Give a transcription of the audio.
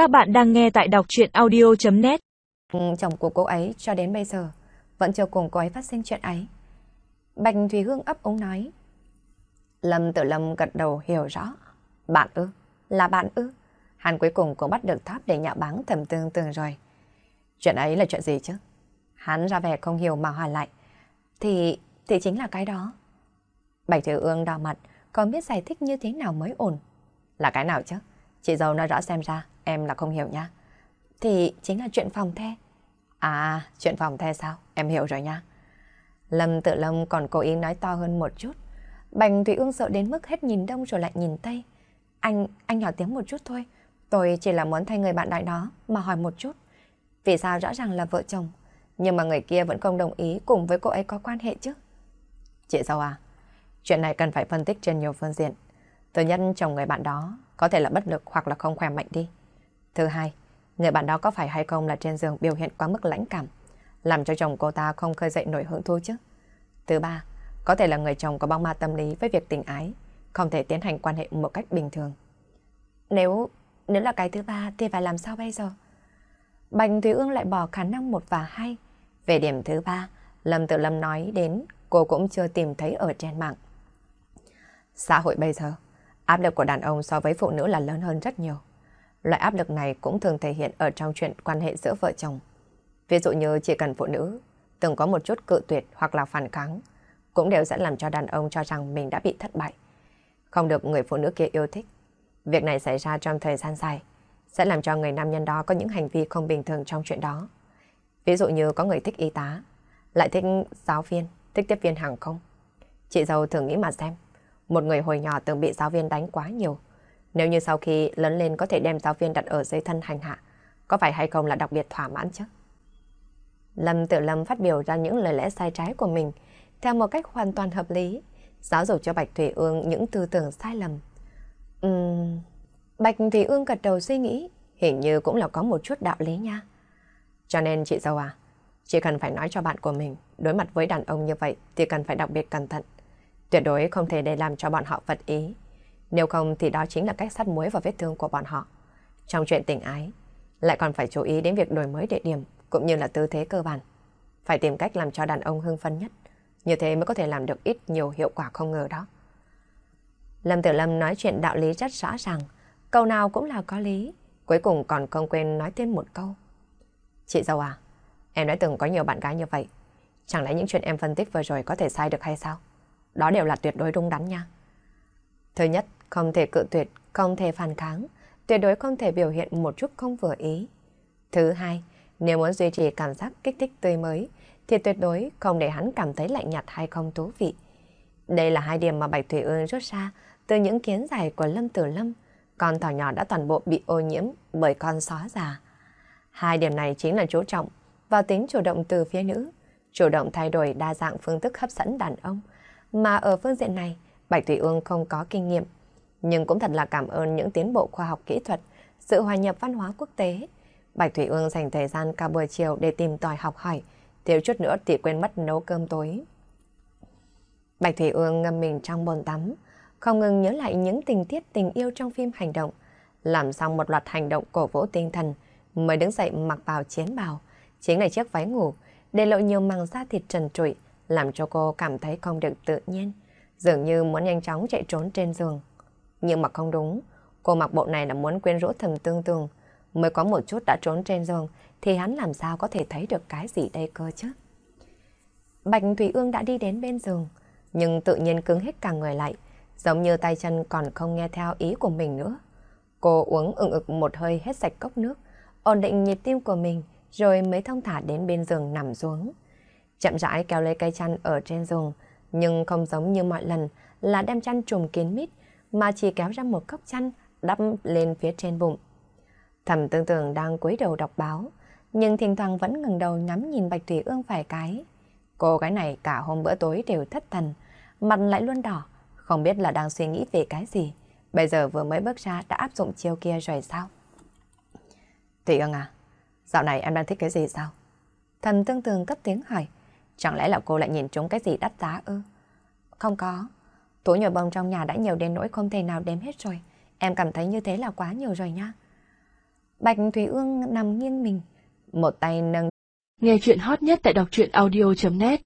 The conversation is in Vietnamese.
Các bạn đang nghe tại đọc chuyện audio.net ừ, Chồng của cô ấy cho đến bây giờ vẫn chưa cùng cô ấy phát sinh chuyện ấy. Bạch Thùy Hương ấp úng nói. Lâm Tử Lâm gật đầu hiểu rõ. Bạn ư? Là bạn ư? Hắn cuối cùng cũng bắt được tháp để nhạo báng thầm tương tương rồi. Chuyện ấy là chuyện gì chứ? Hắn ra vẻ không hiểu mà hỏi lại. Thì, thì chính là cái đó. Bạch Thùy Hương đỏ mặt, còn biết giải thích như thế nào mới ổn. Là cái nào chứ? Chị dâu nói rõ xem ra, em là không hiểu nha. Thì chính là chuyện phòng the. À, chuyện phòng the sao? Em hiểu rồi nha. Lâm tự lâm còn cố ý nói to hơn một chút. Bành Thủy Ương sợ đến mức hết nhìn đông rồi lại nhìn tây. Anh, anh nhỏ tiếng một chút thôi. Tôi chỉ là muốn thay người bạn đại đó mà hỏi một chút. Vì sao rõ ràng là vợ chồng, nhưng mà người kia vẫn không đồng ý cùng với cô ấy có quan hệ chứ? Chị sao à, chuyện này cần phải phân tích trên nhiều phương diện. Thứ nhất, chồng người bạn đó có thể là bất lực hoặc là không khỏe mạnh đi. Thứ hai, người bạn đó có phải hay không là trên giường biểu hiện quá mức lãnh cảm, làm cho chồng cô ta không khơi dậy nổi hứng thú chứ. Thứ ba, có thể là người chồng có bóng ma tâm lý với việc tình ái, không thể tiến hành quan hệ một cách bình thường. Nếu nếu là cái thứ ba thì phải làm sao bây giờ? bành Thúy Ương lại bỏ khả năng một và hai. Về điểm thứ ba, Lâm Tự Lâm nói đến cô cũng chưa tìm thấy ở trên mạng. Xã hội bây giờ, áp lực của đàn ông so với phụ nữ là lớn hơn rất nhiều. Loại áp lực này cũng thường thể hiện ở trong chuyện quan hệ giữa vợ chồng. Ví dụ như chỉ cần phụ nữ từng có một chút cự tuyệt hoặc là phản kháng, cũng đều sẽ làm cho đàn ông cho rằng mình đã bị thất bại. Không được người phụ nữ kia yêu thích. Việc này xảy ra trong thời gian dài, sẽ làm cho người nam nhân đó có những hành vi không bình thường trong chuyện đó. Ví dụ như có người thích y tá, lại thích giáo viên, thích tiếp viên hàng không. Chị giàu thường nghĩ mà xem, một người hồi nhỏ từng bị giáo viên đánh quá nhiều. Nếu như sau khi lớn lên có thể đem giáo viên đặt ở dưới thân hành hạ, có phải hay không là đặc biệt thỏa mãn chứ? Lâm Tử Lâm phát biểu ra những lời lẽ sai trái của mình theo một cách hoàn toàn hợp lý, giáo dục cho Bạch Thủy Ương những tư tưởng sai lầm. Uhm... Bạch Thủy Ương gật đầu suy nghĩ, hình như cũng là có một chút đạo lý nha. Cho nên chị dâu à, chỉ cần phải nói cho bạn của mình, đối mặt với đàn ông như vậy thì cần phải đặc biệt cẩn thận. Tuyệt đối không thể để làm cho bọn họ vật ý. Nếu không thì đó chính là cách sát muối vào vết thương của bọn họ. Trong chuyện tình ái, lại còn phải chú ý đến việc đổi mới địa điểm cũng như là tư thế cơ bản. Phải tìm cách làm cho đàn ông hưng phấn nhất. Như thế mới có thể làm được ít nhiều hiệu quả không ngờ đó. Lâm Tử Lâm nói chuyện đạo lý rất rõ ràng. Câu nào cũng là có lý. Cuối cùng còn không quên nói thêm một câu. Chị dâu à, em đã từng có nhiều bạn gái như vậy. Chẳng lẽ những chuyện em phân tích vừa rồi có thể sai được hay sao? Đó đều là tuyệt đối đúng đắn nha. Thứ nhất, không thể cự tuyệt, không thể phản kháng, tuyệt đối không thể biểu hiện một chút không vừa ý. Thứ hai, nếu muốn duy trì cảm giác kích thích tươi mới, thì tuyệt đối không để hắn cảm thấy lạnh nhạt hay không thú vị. Đây là hai điểm mà Bạch Thủy Ương rút ra từ những kiến giải của Lâm Tử Lâm. Con thỏ nhỏ đã toàn bộ bị ô nhiễm bởi con sói già. Hai điểm này chính là chú trọng vào tính chủ động từ phía nữ, chủ động thay đổi đa dạng phương thức hấp dẫn đàn ông. Mà ở phương diện này, Bạch Thủy Ương không có kinh nghiệm. Nhưng cũng thật là cảm ơn những tiến bộ khoa học kỹ thuật, sự hòa nhập văn hóa quốc tế. Bạch Thủy Ương dành thời gian cả buổi chiều để tìm tòi học hỏi, thiếu chút nữa thì quên mất nấu cơm tối. Bạch Thủy Ương ngâm mình trong bồn tắm, không ngừng nhớ lại những tình tiết tình yêu trong phim hành động, làm xong một loạt hành động cổ vũ tinh thần, mới đứng dậy mặc vào chiến bào, chính là chiếc váy ngủ, để lộ nhiều màng da thịt trần trụi, làm cho cô cảm thấy không được tự nhiên, dường như muốn nhanh chóng chạy trốn trên giường. Nhưng mà không đúng, cô mặc bộ này là muốn quyến rũ thầm tương tường, mới có một chút đã trốn trên giường, thì hắn làm sao có thể thấy được cái gì đây cơ chứ? Bạch Thủy Ương đã đi đến bên giường, nhưng tự nhiên cứng hết cả người lại, giống như tay chân còn không nghe theo ý của mình nữa. Cô uống ừng ực một hơi hết sạch cốc nước, ổn định nhịp tim của mình, rồi mới thông thả đến bên giường nằm xuống. Chậm rãi kéo lấy cây chăn ở trên giường, nhưng không giống như mọi lần là đem chăn trùm kín mít, mà chỉ kéo ra một cốc chăn đắp lên phía trên bụng. Thầm tương tưởng đang cúi đầu đọc báo, nhưng thỉnh thoảng vẫn ngừng đầu ngắm nhìn Bạch Thủy Ương vài cái. Cô gái này cả hôm bữa tối đều thất thần, mặt lại luôn đỏ, không biết là đang suy nghĩ về cái gì. Bây giờ vừa mới bước ra đã áp dụng chiêu kia rồi sao? Thủy Ương à, dạo này em đang thích cái gì sao? Thầm tương tường cất tiếng hỏi. Chẳng lẽ là cô lại nhìn trúng cái gì đắt giá ư? Không có. Thú nhồi bông trong nhà đã nhiều đến nỗi không thể nào đếm hết rồi. Em cảm thấy như thế là quá nhiều rồi nha. Bạch Thủy Ương nằm nghiêng mình, một tay nâng. Nghe chuyện hot nhất tại đọc truyện audio.net